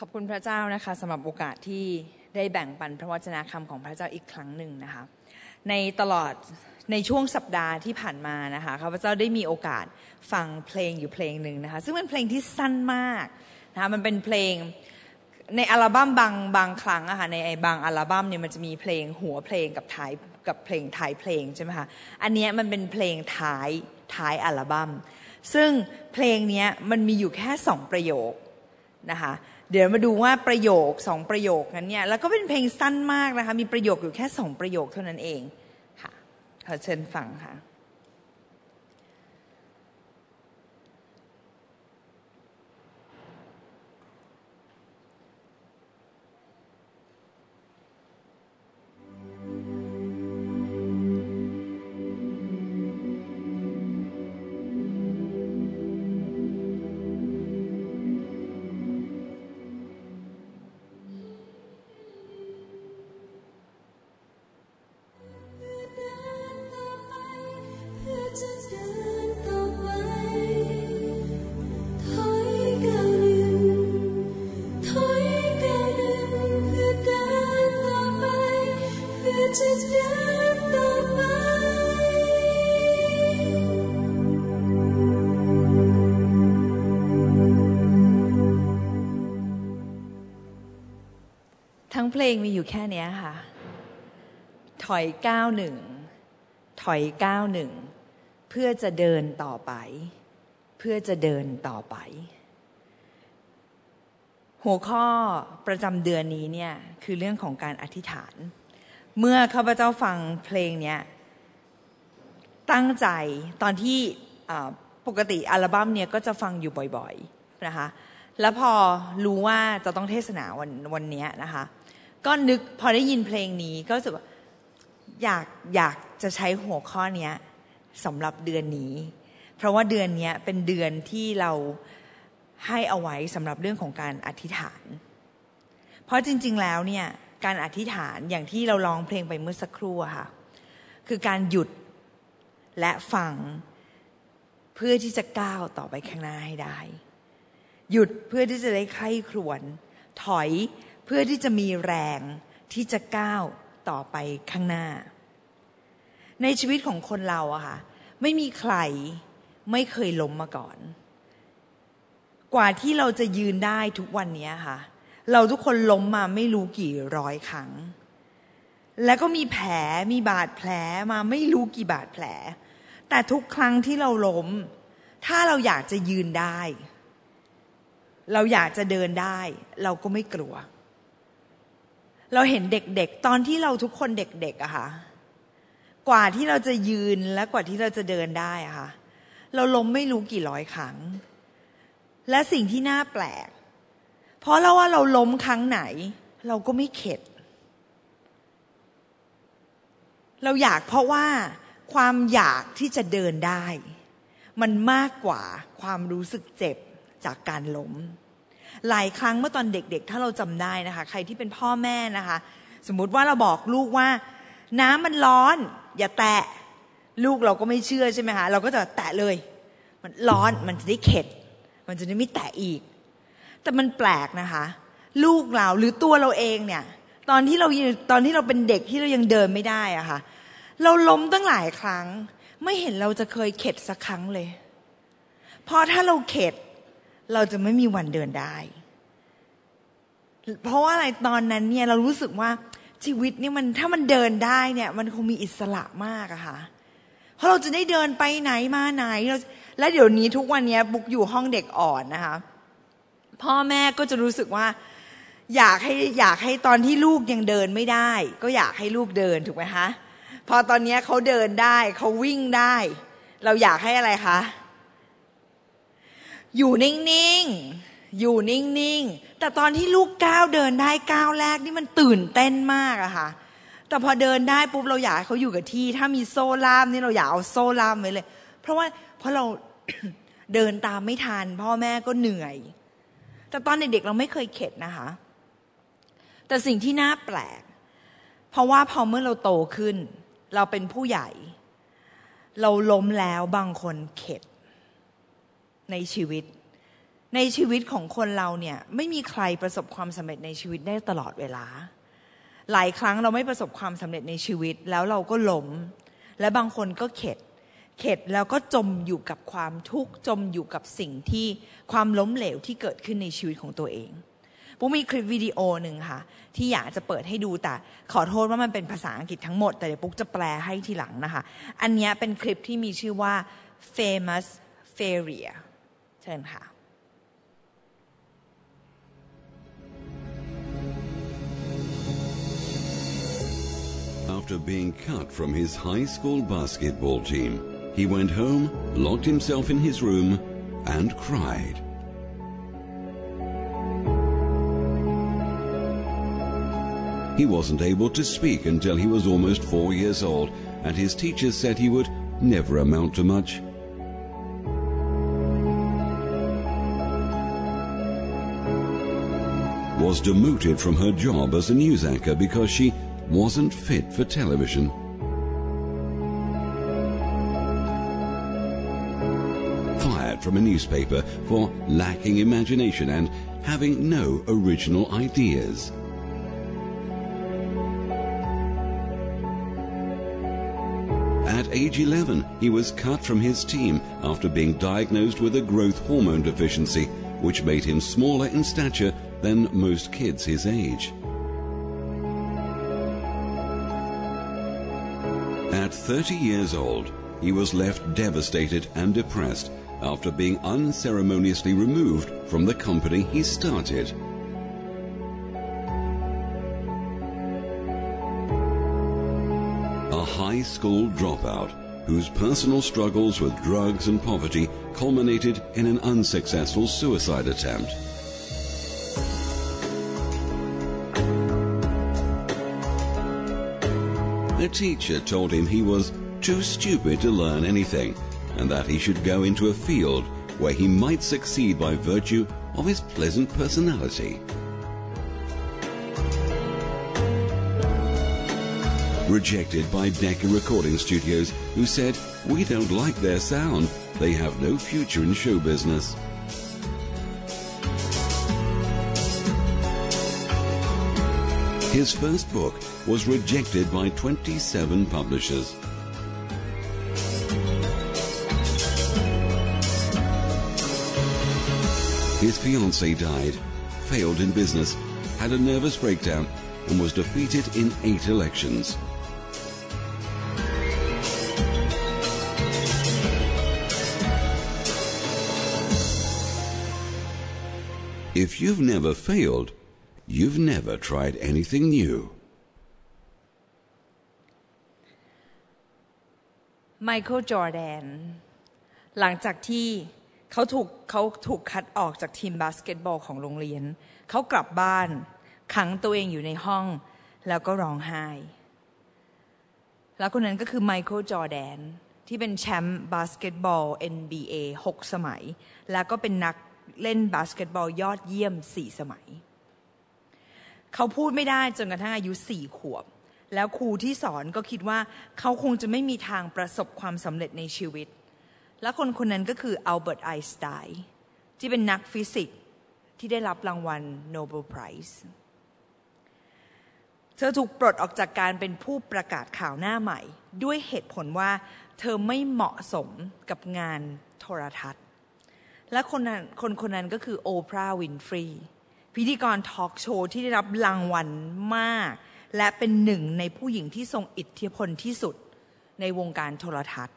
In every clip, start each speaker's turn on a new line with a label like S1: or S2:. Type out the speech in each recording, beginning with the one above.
S1: ขอบคุณพระเจ้านะคะสำหรับโอกาสที่ได้แบ่งปันพระวจนะคำของพระเจ้าอีกครั้งหนึ่งนะคะ ในตลอดในช่วงสัปดาห์ที่ผ่านมานะคะข้าพเจ้าได้มีโอกาสฟังเพลงอยู่เพลงหนึ่งนะคะ ซึ่งเป็นเพลงที่สั้นมากนะคะมันเป็นเพลงในอัลบั้มบางบางครั้งอะค่ะในไอ้บางอัลบั้มเนี่ยมันจะมีเพลงหัวเพลงกับท้ายกับเพลงท้ายเพลงใช่ไหมคะอันนี้มันเป็นเพลงท้ายท้ายอัลบั้มซึ่งเพลงนี้มันมีอยู่แค่สองประโยคนะคะ เดี๋ยวมาดูว่าประโยคสองประโยคนั้นเนี่ยแล้วก็เป็นเพลงสั้นมากนะคะ มีประโยคอยู่แค่สองประโยคเท่านั้นเองค่ะขอเชิญฟังค่ะ งเพลงมีอยู่แค่นี้ค่ะ ถอยก้าวหนึ่งถอยก้าวหนึ่งเพื่อจะเดินต่อไป เพื่อจะเดินต่อไป หัวข้อประจำเดือนนี้เนี่ยคือเรื่องของการอธิษฐาน เมื่อข้าพเจ้าฟังเพลงเนี้ยตั้งใจตอนที่ปกติอัลบั้มเนี่ยก็จะฟังอยู่บ่อยๆนะคะแล้วพอรู้ว่าจะต้องเทศนาวันวันนี้นะคะ ก็นึกพอได้ยินเพลงนี้ ก็รู้สึกว่าอยากอยากจะใช้หัวข้อนี้สำหรับเดือนนี้ เพราะว่าเดือนนี้เป็นเดือนที่เราให้เอาไว้สำหรับเรื่องของการอธิษฐาน เพราะจริง ๆ แล้วเนี่ยการอธิษฐานอย่างที่เราร้องเพลงไปเมื่อสักครู่อะค่ะ คือการหยุดและฟังเพื่อที่จะก้าวต่อไปข้างหน้าให้ได้ หยุดเพื่อที่จะได้ใคร่ครวญถอย เพื่อที่จะมีแรงที่จะก้าวต่อไปข้างหน้า ในชีวิตของคนเราอะค่ะไม่มีใครไม่เคยล้มมาก่อน กว่าที่เราจะยืนได้ทุกวันนี้ค่ะ เราทุกคนล้มมาไม่รู้กี่ร้อยครั้ง แล้วก็มีแผลมีบาดแผลมาไม่รู้กี่บาดแผล แต่ทุกครั้งที่เราล้ม ถ้าเราอยากจะยืนได้ เราอยากจะเดินได้ เราก็ไม่กลัว เราเห็นเด็กๆ ตอนที่เราทุกคนเด็กๆอะค่ะ กว่าที่เราจะยืนและกว่าที่เราจะเดินได้อะค่ะ เราล้มไม่รู้กี่ร้อยครั้ง และสิ่งที่น่าแปลก เพราะเราว่าเราล้มครั้งไหน เราก็ไม่เข็ด เราอยากเพราะว่าความอยากที่จะเดินได้ มันมากกว่าความรู้สึกเจ็บจากการล้ม หลายครั้งเมื่อตอนเด็กๆ ถ้าเราจำได้นะคะ ใครที่เป็นพ่อแม่นะคะ สมมุติว่าเราบอกลูกว่า น้ำมันร้อน อย่าแตะลูกเราก็ไม่เชื่อใช่ไหมคะเราก็จะแตะเลย มันร้อนมันจะได้เข็ด มันจะได้ไม่แตะอีก แต่มันแปลกนะคะ ลูกเราหรือตัวเราเองเนี่ย ตอนที่เราตอนที่เราเป็นเด็กที่เรายังเดินไม่ได้อะคะ่ะ เราล้มตั้งหลายครั้ง ไม่เห็นเราจะเคยเข็ดสักครั้งเลย เพอถ้าเราเข็ด เราจะไม่มีวันเดินได้ เพราะว่าอะไรตอนนั้นเนี่ยเรารู้สึกว่าชีวิตนี่มันถ้ามันเดินได้เนี่ย มันคงมีอิสระมากอะค่ะเพราะเราจะได้เดินไปไหนมาไหนเราและเดี๋ยวนี้ทุกวันนี้บุกอยู่ห้องเด็กอ่อนนะคะ พ่อแม่ก็จะรู้สึกว่า อยากให้อยากให้ตอนที่ลูกยังเดินไม่ได้ ก็อยากให้ลูกเดินถูกไหมคะพอตอนนี้เขาเดินได้เขาวิ่งได้ เราอยากให้อะไรคะ อยู่นิ่งๆ อยู่นิ่งๆ แต่ตอนที่ลูกก้าวเดินได้ก้าวแรกนี่มันตื่นเต้นมากอะค่ะ แต่พอเดินได้ปุ๊บเราอยากเขาอยู่กับที่ ถ้ามีโซ่ล่ามนี่เราอยากเอาโซ่ล่ามไว้เลย เพราะว่าเพราะเราเดินตามไม่ทันพ่อแม่ก็เหนื่อย แต่ตอนเด็กๆเราไม่เคยเข็ดนะคะ แต่สิ่งที่น่าแปลก เพราะว่าพอเมื่อเราโตขึ้น เราเป็นผู้ใหญ่ เราล้มแล้วบางคนเข็ด ในชีวิต ในชีวิตของคนเราเนี่ยไม่มีใครประสบความสำเร็จในชีวิตได้ตลอดเวลา หลายครั้งเราไม่ประสบความสำเร็จในชีวิตแล้วเราก็ล้มและบางคนก็เข็ด เข็ดแล้วก็จมอยู่กับความทุกข์จมอยู่กับสิ่งที่ความล้มเหลวที่เกิดขึ้นในชีวิตของตัวเองปุ๊กมีคลิปวิดีโอหนึ่งค่ะ ที่อยากจะเปิดให้ดูแต่ขอโทษว่ามันเป็นภาษาอังกฤษทั้งหมด แต่เดี๋ยวปุ๊กจะแปลให้ทีหลังนะคะ อันนี้เป็นคลิปที่มีชื่อว่า famous failure เชิญค่ะ
S2: After being cut from his high school basketball team, he went home, locked himself in his room, and cried. He wasn't able to speak until he was almost four years old, and his teachers said he would never amount to much. Was demoted from her job as a news anchor because she wasn't fit for television. Fired from a newspaper for lacking imagination and having no original ideas. At age 11, he was cut from his team after being diagnosed with a growth hormone deficiency, which made him smaller in stature than most kids his age. At 30 years old, he was left devastated and depressed after being unceremoniously removed from the company he started. A high school dropout whose personal struggles with drugs and poverty culminated in an unsuccessful suicide attempt. A teacher told him he was too stupid to learn anything and that he should go into a field where he might succeed by virtue of his pleasant personality. Rejected by Decca Recording Studios, who said, We don't like their sound. They have no future in show business. His first book was rejected by 27 publishers. His fiancée died, failed in business, had a nervous breakdown, and was defeated in eight elections. If you've never failed, you've never tried anything new.
S1: ไมเคิลจอร์แดนหลังจากที่เขาถูกเขาถูกคัดออกจากทีมบาสเกตบอลของโรงเรียน เขากลับบ้านขังตัวเองอยู่ในห้อง แล้วก็ร้องไห้ แล้วคนนั้นก็คือไมเคิลจอร์แดนที่เป็นแชมป์บาสเกตบอล NBA 6 สมัย แล้วก็เป็นนักเล่นบาสเกตบอลยอดเยี่ยม 4 สมัย เขาพูดไม่ได้จนกระทั่งอายุ4ขวบ แล้วครูที่สอนก็คิดว่าเขาคงจะไม่มีทางประสบความสำเร็จในชีวิต และคนคนนั้นก็คืออัลเบิร์ตไอน์สไตน์ที่เป็นนักฟิสิกส์ที่ได้รับรางวัลโนเบล Prize เธอถูกปลดออกจากการเป็นผู้ประกาศข่าวหน้าใหม่ ด้วยเหตุผลว่าเธอไม่เหมาะสมกับงานโทรทัศน์ และคนนั้นคนคนนั้นก็คือโอปราห์วินฟรี พิธีกรทอล์กโชว์ที่ได้รับรางวัลมาก และเป็นหนึ่งในผู้หญิงที่ทรงอิทธิพลที่สุดในวงการโทรทัศน์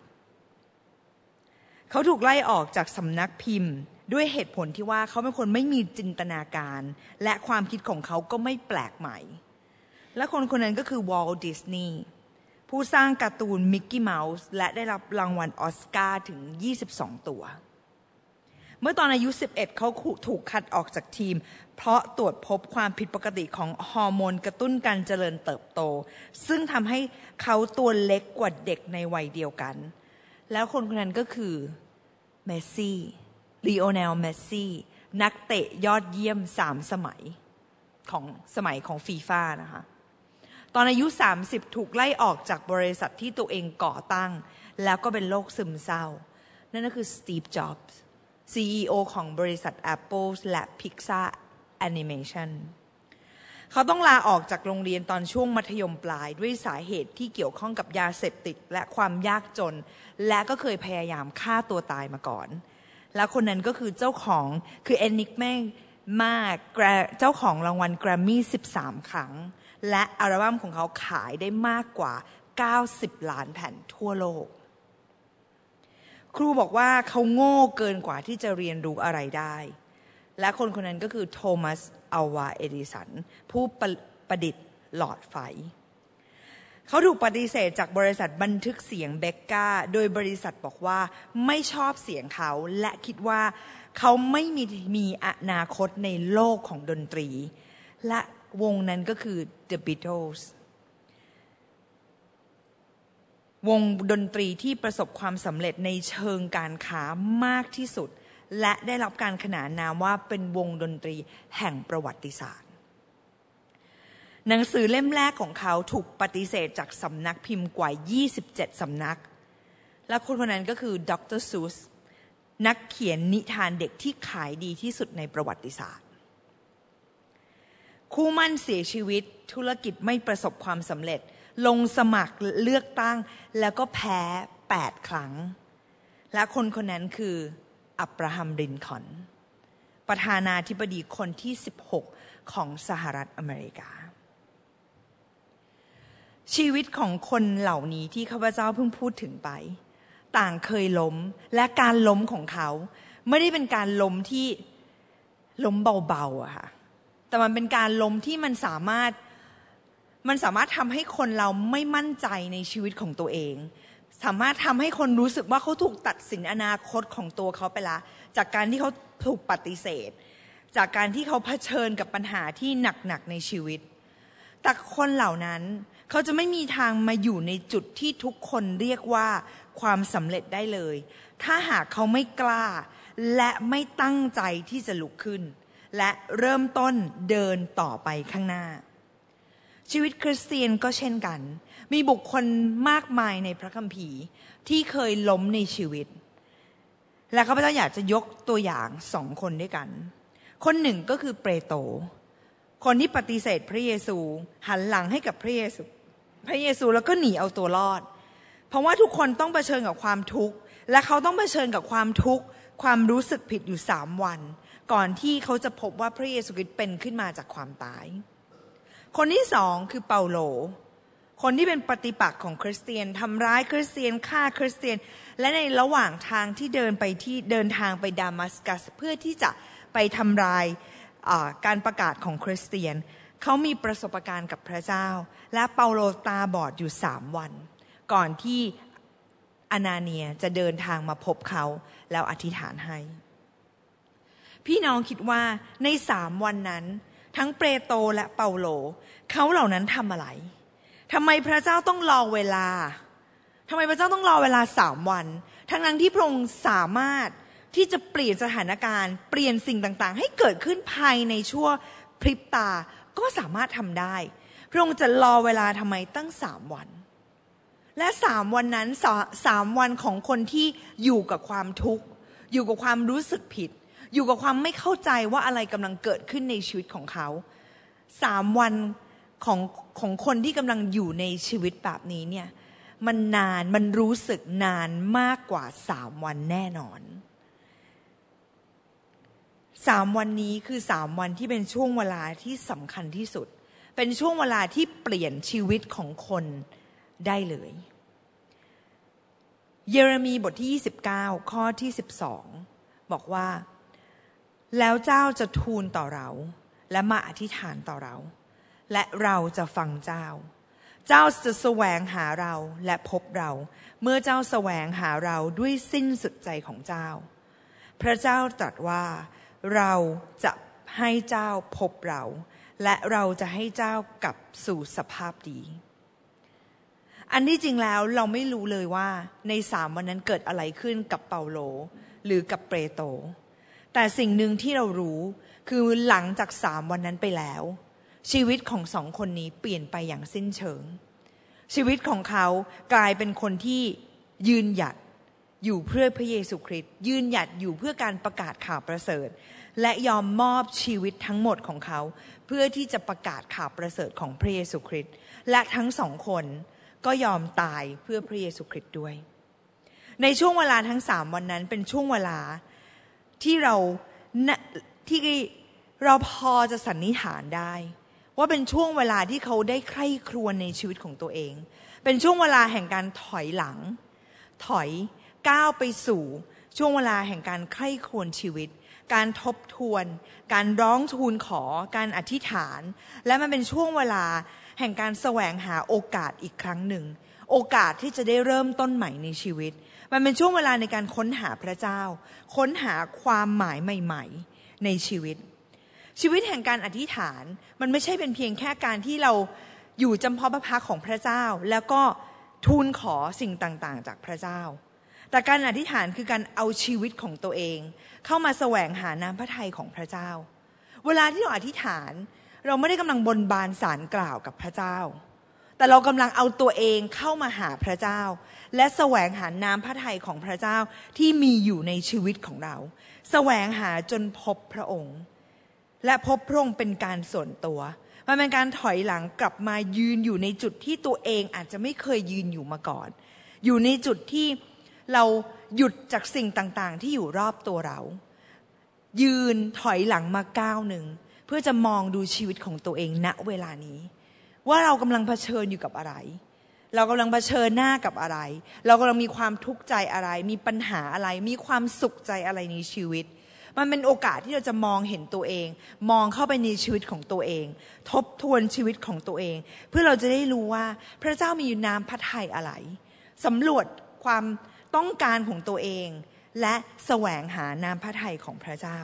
S1: เขาถูกไล่ออกจากสำนักพิมพ์ ด้วยเหตุผลที่ว่าเขาเป็นคนไม่มีจินตนาการ และความคิดของเขาก็ไม่แปลกใหม่ และคนคนนั้นก็คือวอลดิสนีย์ผู้สร้างการ์ตูนมิกกี้เมาส์และได้รับรางวัลออสการ์ถึง 22 ตัว เมื่อตอนอายุ 11 เขาถูกคัดออกจากทีม เพราะตรวจพบความผิดปกติของฮอร์โมนกระตุ้นการเจริญเติบโต ซึ่งทำให้เขาตัวเล็กกว่าเด็กในวัยเดียวกัน แล้วคนคนนั้นก็คือเมสซี่ลีโอเนลเมสซี่นักเตะยอดเยี่ยมสามสมัยของสมัยของฟีฟ่านะคะตอนอายุ 30 ถูกไล่ออกจากบริษัทที่ตัวเองก่อตั้ง แล้วก็เป็นโรคซึมเศร้า นั่นก็คือสตีฟ จ็อบส์ CEO ของบริษัท Apple และ Pixar Animation เขาต้องลาออกจากโรงเรียนตอนช่วงมัธยมปลายด้วยสาเหตุที่เกี่ยวข้องกับยาเสพติด และความยากจน และก็เคยพยายามฆ่าตัวตายมาก่อน และคนนั้นก็คือเจ้าของคือเอนนิกแม่มากเจ้าของรางวัลแกรมมี่ 13 ครั้ง และอัลบั้มของเขาขายได้มากกว่า 90 ล้านแผ่นทั่วโลก ครูบอกว่าเขาโง่เกินกว่าที่จะเรียนรู้อะไรได้ และคนคนนั้นก็คือโทมัสอัลวาเอดิสัน ผู้ประประดิษฐ์หลอดไฟ เขาถูกปฏิเสธจากบริษัทบันทึกเสียงเบกกาโดยบริษัทบอกว่าไม่ชอบเสียงเขาและคิดว่าเขาไม่มีมีอนาคตในโลกของดนตรี และวงนั้นก็คือ The Beatles วงดนตรีที่ประสบความสำเร็จในเชิงการค้ามากที่สุด และได้รับการขนานนามว่าเป็นวงดนตรีแห่งประวัติศาสตร์ หนังสือเล่มแรกของเขาถูกปฏิเสธจากสำนักพิมพ์กว่า 27 สำนัก และคนคนนั้นก็คือดรซูสนักเขียนนิทานเด็กที่ขายดีที่สุดในประวัติศาสตร์ คู่มั่นเสียชีวิตธุรกิจไม่ประสบความสำเร็จ ลงสมัครเลือกตั้ง แล้วก็แพ้แปดครั้ง และคนคนนั้นคืออับราฮัมรินคอนประธานาธิบดีคนที่ 16 ของสหรัฐอเมริกา ชีวิตของคนเหล่านี้ที่ข้าพเจ้าเพิ่งพูดถึงไป ต่างเคยล้มและการล้มของเขา ไม่ได้เป็นการล้มที่ล้มเบาๆอะค่ะแต่มันเป็นการล้มที่มันสามารถ มันสามารถทำให้คนเราไม่มั่นใจในชีวิตของตัวเอง สามารถทำให้คนรู้สึกว่าเขาถูกตัดสินอนาคตของตัวเขาไปละ จากการที่เขาถูกปฏิเสธ จากการที่เขาเผชิญกับปัญหาที่หนักๆในชีวิต แต่คนเหล่านั้นเขาจะไม่มีทางมาอยู่ในจุดที่ทุกคนเรียกว่าความสำเร็จได้เลย ถ้าหากเขาไม่กล้า และไม่ตั้งใจที่จะลุกขึ้น และเริ่มต้นเดินต่อไปข้างหน้า ชีวิตคริสเตียนก็เช่นกัน มีบุคคลมากมายในพระคัมภีร์ที่เคยล้มในชีวิต และข้าพเจ้าอยากจะยกตัวอย่างสองคนด้วยกัน คนหนึ่งก็คือเปโตรคนที่ปฏิเสธพระเยซูหันหลังให้กับพระเยซู พระเยซูแล้วก็หนีเอาตัวรอด เพราะว่าทุกคนต้องเผชิญกับความทุกข์ และเขาต้องเผชิญกับความทุกข์ ความรู้สึกผิดอยู่สามวัน ก่อนที่เขาจะพบว่าพระเยซูคริสต์เป็นขึ้นมาจากความตาย คนที่สองคือเปาโล คนที่เป็นปฏิปักษ์ของคริสเตียนทำร้ายคริสเตียนฆ่าคริสเตียน และในระหว่างทางที่เดินไปที่เดินทางไปดามัสกัส เพื่อที่จะไปทำลายการประกาศของคริสเตียน เขามีประสบการณ์กับพระเจ้า และเปาโลตาบอดอยู่สามวัน ก่อนที่อนาเนียจะเดินทางมาพบเขาแล้วอธิษฐานให้ พี่น้องคิดว่าในสามวันนั้น ทั้งเปโตรและเปาโลเขาเหล่านั้นทำอะไรทำไมพระเจ้าต้องรอเวลาทำไมพระเจ้าต้องรอเวลาสามวัน ทั้งนั้นที่พระองค์สามารถที่จะเปลี่ยนสถานการณ์ เปลี่ยนสิ่งต่างๆ ให้เกิดขึ้นภายในชั่วพริบตาก็สามารถทำได้ พระองค์จะรอเวลาทำไมตั้งสามวัน และสามวันนั้นสามวันของคนที่อยู่กับความทุกข์ อยู่กับความรู้สึกผิด อยู่กับความไม่เข้าใจว่าอะไรกำลังเกิดขึ้นในชีวิตของเขาสามวันของของคนที่กำลังอยู่ในชีวิตแบบนี้เนี่ยมันนานมันรู้สึกนานมากกว่าสามวันแน่นอนสามวันนี้คือสามวันที่เป็นช่วงเวลาที่สำคัญที่สุด เป็นช่วงเวลาที่เปลี่ยนชีวิตของคนได้เลย เยเรมีบทที่ 29 ข้อที่ 12 บอกว่า แล้วเจ้าจะทูลต่อเรา และมาอธิษฐานต่อเรา และเราจะฟังเจ้า เจ้าจะแสวงหาเราและพบเรา เมื่อเจ้าแสวงหาเราด้วยสิ้นสุดใจของเจ้า พระเจ้าตรัสว่าเราจะให้เจ้าพบเรา และเราจะให้เจ้ากลับสู่สภาพดี อันที่จริงแล้วเราไม่รู้เลยว่าในสามวันนั้นเกิดอะไรขึ้นกับเปาโล หรือกับเปโตร แต่สิ่งหนึ่งที่เรารู้คือหลังจากสามวันนั้นไปแล้ว ชีวิตของสองคนนี้เปลี่ยนไปอย่างสิ้นเชิง ชีวิตของเขากลายเป็นคนที่ยืนหยัดอยู่เพื่อพระเยซูคริสต์ยืนหยัดอยู่เพื่อการประกาศข่าวประเสริฐ และยอมมอบชีวิตทั้งหมดของเขา เพื่อที่จะประกาศข่าวประเสริฐของพระเยซูคริสต์และทั้งสองคนก็ยอมตายเพื่อพระเยซูคริสต์ด้วย ในช่วงเวลาทั้งสามวันนั้นเป็นช่วงเวลา ที่เราที่เราพอจะสันนิษฐานได้ ว่าเป็นช่วงเวลาที่เขาได้ใคร่ครวญในชีวิตของตัวเอง เป็นช่วงเวลาแห่งการถอยหลัง ถอยก้าวไปสู่ช่วงเวลาแห่งการใคร่ครวญชีวิต การทบทวน การร้องทูลขอ การอธิษฐาน และมันเป็นช่วงเวลาแห่งการแสวงหาโอกาสอีกครั้งหนึ่ง โอกาสที่จะได้เริ่มต้นใหม่ในชีวิต มันเป็นช่วงเวลาในการค้นหาพระเจ้า ค้นหาความหมายใหม่ ๆ ในชีวิต ชีวิตแห่งการอธิษฐานมันไม่ใช่เป็นเพียงแค่การที่เราอยู่จำเพาะพระพักของพระเจ้า แล้วก็ทูลขอสิ่งต่างๆ จากพระเจ้า แต่การอธิษฐานคือการเอาชีวิตของตัวเอง เข้ามาแสวงหาน้ำพระทัยของพระเจ้า เวลาที่เราอธิษฐาน เราไม่ได้กำลังบนบานสารกล่าวกับพระเจ้า แต่เรากำลังเอาตัวเองเข้ามาหาพระเจ้า และแสวงหาน้ำพระทัยของพระเจ้าที่มีอยู่ในชีวิตของเรา แสวงหาจนพบพระองค์ และพบพระองค์เป็นการส่วนตัว มันเป็นการถอยหลังกลับมายืนอยู่ในจุดที่ตัวเองอาจจะไม่เคยยืนอยู่มาก่อน อยู่ในจุดที่เราหยุดจากสิ่งต่างๆ ที่อยู่รอบตัวเรา ยืนถอยหลังมาก้าวหนึ่ง เพื่อจะมองดูชีวิตของตัวเองณเวลานี้ ว่าเรากำลังเผชิญอยู่กับอะไร เรากำลังเผชิญหน้ากับอะไร เรากำลังมีความทุกข์ใจอะไร มีปัญหาอะไร มีความสุขใจอะไรในชีวิต มันเป็นโอกาสที่เราจะมองเห็นตัวเอง มองเข้าไปในชีวิตของตัวเอง ทบทวนชีวิตของตัวเอง เพื่อเราจะได้รู้ว่าพระเจ้ามีอยู่น้ำพระทัยอะไรสำรวจความต้องการของตัวเอง และแสวงหานามพระทัยของพระเจ้า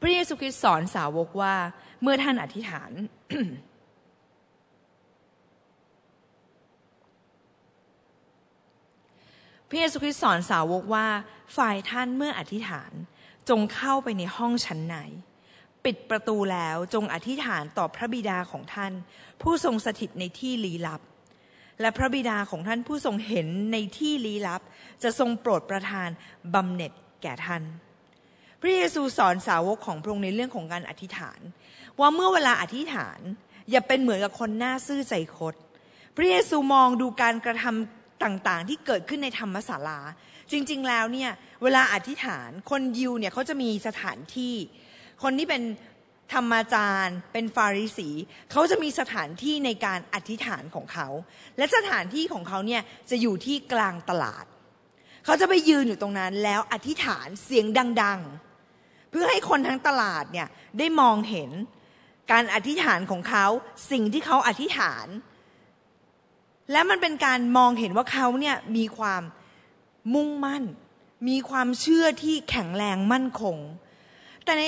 S1: พระเยซูคริสต์สอนสาวกว่าเมื่อท่านอธิษฐาน พระเยซูคริสต์สอนสาวกว่าฝ่ายท่านเมื่ออธิษฐานจงเข้าไปในห้องชั้นในปิดประตูแล้วจงอธิษฐานต่อพระบิดาของท่าน ผู้ทรงสถิตในที่ลี้ลับ และพระบิดาของท่านผู้ทรงเห็นในที่ลี้ลับ จะทรงโปรดประทานบำเหน็จแก่ท่าน พระเยซูสอนสาวกของพระองค์ในเรื่องของการอธิษฐาน ว่าเมื่อเวลาอธิษฐาน อย่าเป็นเหมือนกับคนหน้าซื่อใจคดพระเยซูมองดูการกระทำ ต่างๆ ที่เกิดขึ้นในธรรมศาลา จริงๆแล้วเนี่ยเวลาอธิษฐานคนยิวเนี่ยเขาจะมีสถานที่ คนที่เป็นธรรมาจารย์ เป็นฟาริสีเขาจะมีสถานที่ในการอธิษฐานของเขา และสถานที่ของเขาเนี่ยจะอยู่ที่กลางตลาด เขาจะไปยืนอยู่ตรงนั้นแล้วอธิษฐานเสียงดัง ๆ เพื่อให้คนทั้งตลาดเนี่ยได้มองเห็นการอธิษฐานของเขาสิ่งที่เขาอธิษฐาน และมันเป็นการมองเห็นว่าเขาเนี่ยมีความมุ่งมั่น มีความเชื่อที่แข็งแรงมั่นคง แต่ใน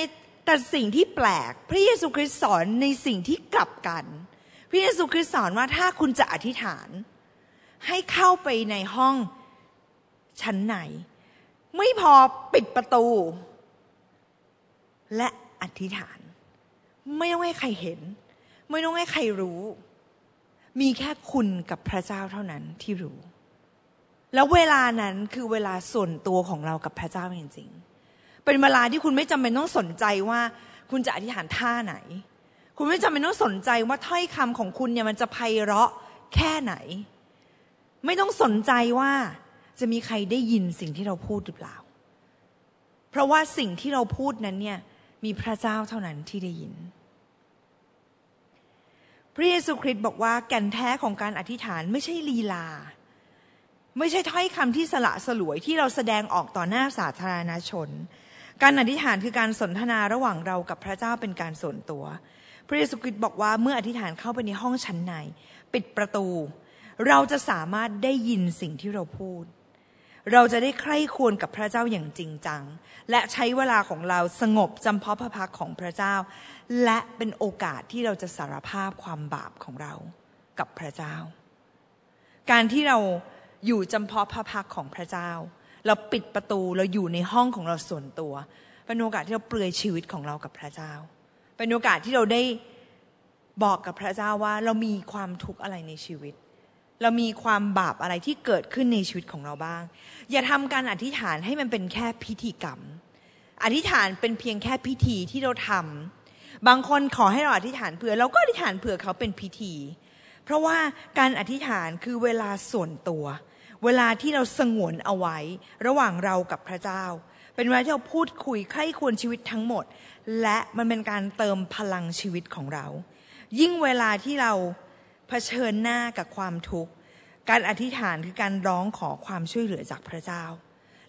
S1: แต่สิ่งที่แปลก พระเยซูคริสต์สอนในสิ่งที่กลับกัน พระเยซูคริสต์สอนว่าถ้าคุณจะอธิษฐาน ให้เข้าไปในห้องชั้นไหน ไม่พอปิดประตู และอธิษฐาน ไม่ต้องให้ใครเห็น ไม่ต้องให้ใครรู้ มีแค่คุณกับพระเจ้าเท่านั้นที่รู้ แล้วเวลานั้นคือเวลาส่วนตัวของเรากับพระเจ้าจริงๆ เป็นเวลาที่คุณไม่จำเป็นต้องสนใจว่าคุณจะอธิษฐานท่าไหน คุณไม่จำเป็นต้องสนใจว่าถ้อยคำของคุณเนี่ยมันจะไพเราะแค่ไหน ไม่ต้องสนใจว่าจะมีใครได้ยินสิ่งที่เราพูดหรือเปล่า เพราะว่าสิ่งที่เราพูดนั้นเนี่ยมีพระเจ้าเท่านั้นที่ได้ยิน พระเยซูคริสต์บอกว่าแก่นแท้ของการอธิษฐานไม่ใช่ลีลา ไม่ใช่ถ้อยคำที่สละสลวยที่เราแสดงออกต่อหน้าสาธารณชน การอธิษฐานคือการสนทนาระหว่างเรากับพระเจ้าเป็นการส่วนตัว พระเยซูคริสต์บอกว่าเมื่ออธิษฐานเข้าไปในห้องชั้นใน ปิดประตู เราจะสามารถได้ยินสิ่งที่เราพูด เราจะได้ใคร่ควรกับพระเจ้าอย่างจริงจัง และใช้เวลาของเราสงบจำเพาะพระพักของพระเจ้า และเป็นโอกาสที่เราจะสารภาพความบาปของเรากับพระเจ้า การที่เราอยู่จำเพาะพระพักของพระเจ้า เราปิดประตูเราอยู่ในห้องของเราส่วนตัว เป็นโอกาสที่เราเปลือยชีวิตของเรากับพระเจ้า เป็นโอกาสที่เราได้บอกกับพระเจ้าว่าเรามีความทุกข์อะไรในชีวิต เรามีความบาปอะไรที่เกิดขึ้นในชีวิตของเราบ้าง อย่าทำการอธิษฐานให้มันเป็นแค่พิธีกรรม อธิษฐานเป็นเพียงแค่พิธีที่เราทำบางคนขอให้เราอธิษฐานเผื่อ เราก็อธิษฐานเผื่อเขาเป็นพิธี เพราะว่าการอธิษฐานคือเวลาส่วนตัว เวลาที่เราสงวนเอาไว้ ระหว่างเรากับพระเจ้า เป็นเวลาที่เราพูดคุยใคร่ควรชีวิตทั้งหมด และมันเป็นการเติมพลังชีวิตของเรา ยิ่งเวลาที่เรา เผชิญหน้ากับความทุกข์ การอธิษฐานคือการร้องขอความช่วยเหลือจากพระเจ้า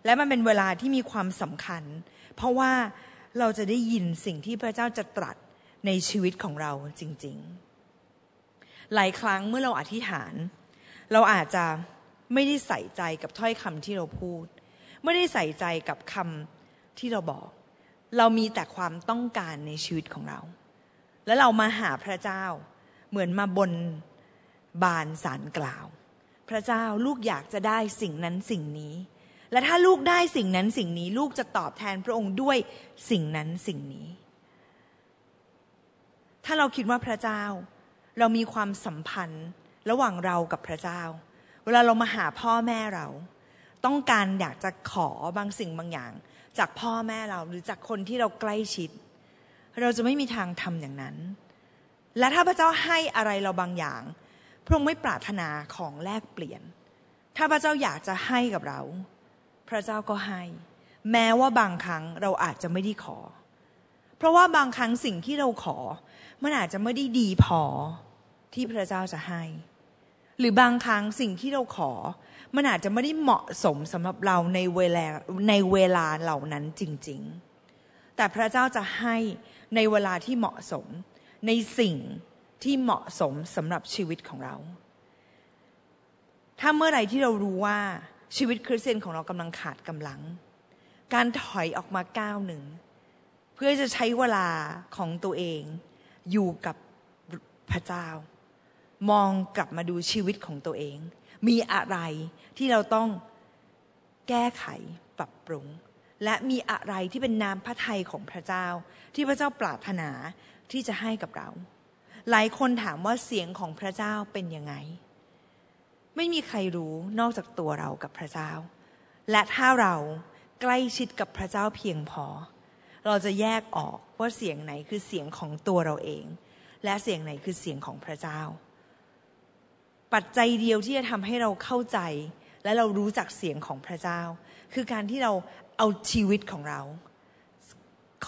S1: และมันเป็นเวลาที่มีความสำคัญ เพราะว่าเราจะได้ยินสิ่งที่พระเจ้าจะตรัสในชีวิตของเราจริง ๆ หลายครั้งเมื่อเราอธิษฐาน เราอาจจะไม่ได้ใส่ใจกับถ้อยคำที่เราพูด ไม่ได้ใส่ใจกับคำที่เราบอก เรามีแต่ความต้องการในชีวิตของเรา และเรามาหาพระเจ้า เหมือนมาบนบานสารกล่าว พระเจ้าลูกอยากจะได้สิ่งนั้นสิ่งนี้ และถ้าลูกได้สิ่งนั้นสิ่งนี้ลูกจะตอบแทนพระองค์ด้วยสิ่งนั้นสิ่งนี้ ถ้าเราคิดว่าพระเจ้า เรามีความสัมพันธ์ระหว่างเรากับพระเจ้า เวลาเรามาหาพ่อแม่เรา ต้องการอยากจะขอบางสิ่งบางอย่าง จากพ่อแม่เราหรือจากคนที่เราใกล้ชิด เราจะไม่มีทางทำอย่างนั้น และถ้าพระเจ้าให้อะไรเราบางอย่าง พระองค์ไม่ปรารถนาของแลกเปลี่ยน ถ้าพระเจ้าอยากจะให้กับเรา พระเจ้าก็ให้ แม้ว่าบางครั้งเราอาจจะไม่ได้ขอ เพราะว่าบางครั้งสิ่งที่เราขอ มันอาจจะไม่ได้ดีพอที่พระเจ้าจะให้ หรือบางครั้งสิ่งที่เราขอ มันอาจจะไม่ได้เหมาะสมสำหรับเราในเวลาในเวลาเหล่านั้นจริง ๆ แต่พระเจ้าจะให้ในเวลาที่เหมาะสม ในสิ่งที่เหมาะสมสำหรับชีวิตของเรา ถ้าเมื่อไรที่เรารู้ว่าชีวิตคริสเตียนของเรากำลังขาดกำลัง การถอยออกมาก้าวหนึ่ง เพื่อจะใช้เวลาของตัวเองอยู่กับพระเจ้า มองกลับมาดูชีวิตของตัวเอง มีอะไรที่เราต้องแก้ไขปรับปรุง และมีอะไรที่เป็นน้ำพระทัยของพระเจ้า ที่พระเจ้าปรารถนา ที่จะให้กับเรา หลายคนถามว่าเสียงของพระเจ้าเป็นยังไง ไม่มีใครรู้นอกจากตัวเรากับพระเจ้า และถ้าเราใกล้ชิดกับพระเจ้าเพียงพอ เราจะแยกออกว่าเสียงไหนคือเสียงของตัวเราเอง และเสียงไหนคือเสียงของพระเจ้า ปัจจัยเดียวที่จะทำให้เราเข้าใจ และเรารู้จักเสียงของพระเจ้า คือการที่เราเอาชีวิตของเรา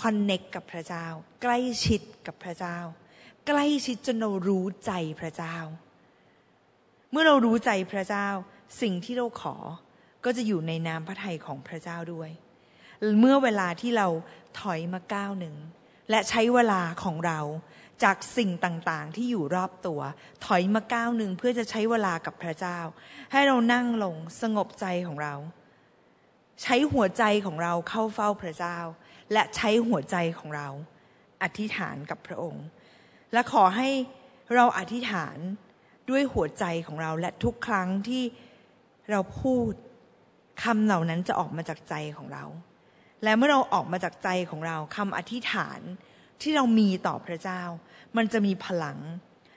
S1: คอนเน็กกับพระเจ้า ใกล้ชิดกับพระเจ้า ใกล้ชิดจนเรารู้ใจพระเจ้า เมื่อเรารู้ใจพระเจ้า สิ่งที่เราขอก็จะอยู่ในนามพระทัยของพระเจ้าด้วย เมื่อเวลาที่เราถอยมาก้าวหนึ่ง และใช้เวลาของเราจากสิ่งต่างๆ ที่อยู่รอบตัว ถอยมาก้าวหนึ่งเพื่อจะใช้เวลากับพระเจ้า ให้เรานั่งลงสงบใจของเรา ใช้หัวใจของเราเข้าเฝ้าพระเจ้า และใช้หัวใจของเราอธิษฐานกับพระองค์ และขอให้เราอธิษฐานด้วยหัวใจของเราและทุกครั้งที่เราพูดคำเหล่านั้นจะออกมาจากใจของเรา และเมื่อเราออกมาจากใจของเราคำอธิษฐานที่เรามีต่อพระเจ้า มันจะมีพลัง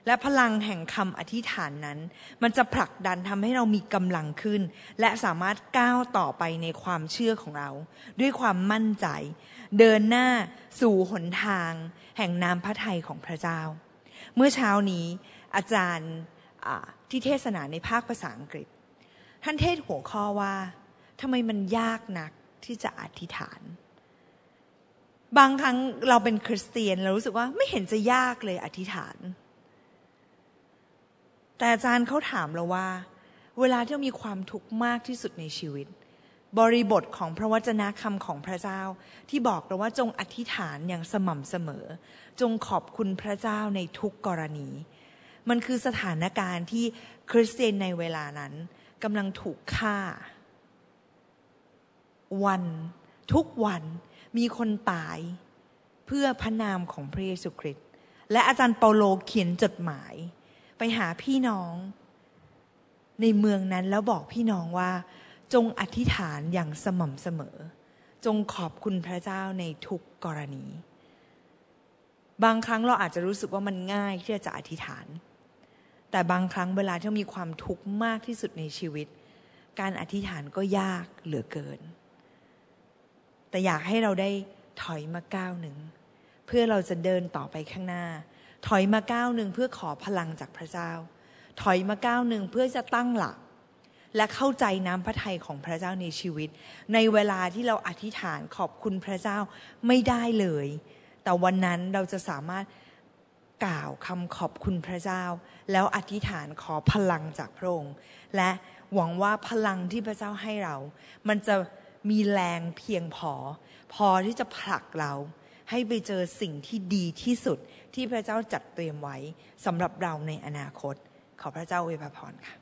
S1: และพลังแห่งคำอธิษฐานนั้น มันจะผลักดันทำให้เรามีกำลังขึ้น และสามารถก้าวต่อไปในความเชื่อของเรา ด้วยความมั่นใจ เดินหน้าสู่หนทาง แห่งน้ำพระทัยของพระเจ้า เมื่อเช้านี้ อาจารย์ที่เทศนาในภาคภาษาอังกฤษ ท่านเทศหัวข้อว่าทำไมมันยากนักที่จะอธิษฐาน บางครั้งเราเป็นคริสเตียนเรารู้สึกว่าไม่เห็นจะยากเลยอธิษฐาน แต่อาจารย์เขาถามเราว่า เวลาที่เรามีความทุกข์มากที่สุดในชีวิต บริบทของพระวจนะคำของพระเจ้า ที่บอกเราว่าจงอธิษฐานอย่างสม่ำเสมอ จงขอบคุณพระเจ้าในทุกกรณี มันคือสถานการณ์ที่คริสเตียนในเวลานั้นกำลังถูกฆ่า วัน ทุกวันมีคนตายเพื่อพระนามของพระเยซูคริสต์และอาจารย์เปาโลเขียนจดหมาย ไปหาพี่น้อง ในเมืองนั้นแล้วบอกพี่น้องว่า จงอธิษฐานอย่างสม่ำเสมอ จงขอบคุณพระเจ้าในทุกกรณี บางครั้งเราอาจจะรู้สึกว่ามันง่ายที่จะอธิษฐาน แต่บางครั้งเวลาที่มีความทุกข์มากที่สุดในชีวิต การอธิษฐานก็ยากเหลือเกิน แต่อยากให้เราได้ถอยมาก้าวหนึ่ง เพื่อเราจะเดินต่อไปข้างหน้า ถอยมาก้าวหนึ่งเพื่อขอพลังจากพระเจ้า ถอยมาก้าวหนึ่งเพื่อจะตั้งหลัก และเข้าใจน้ำพระทัยของพระเจ้าในชีวิต ในเวลาที่เราอธิษฐานขอบคุณพระเจ้าไม่ได้เลย แต่วันนั้นเราจะสามารถกล่าวคำขอบคุณพระเจ้า แล้วอธิษฐานขอพลังจากพระองค์ และหวังว่าพลังที่พระเจ้าให้เรา มันจะมีแรงเพียงพอ พอที่จะผลักเรา ให้ไปเจอสิ่งที่ดีที่สุด ที่พระเจ้าจัดเตรียมไว้สำหรับเราในอนาคต ขอพระเจ้าอวยพรค่ะ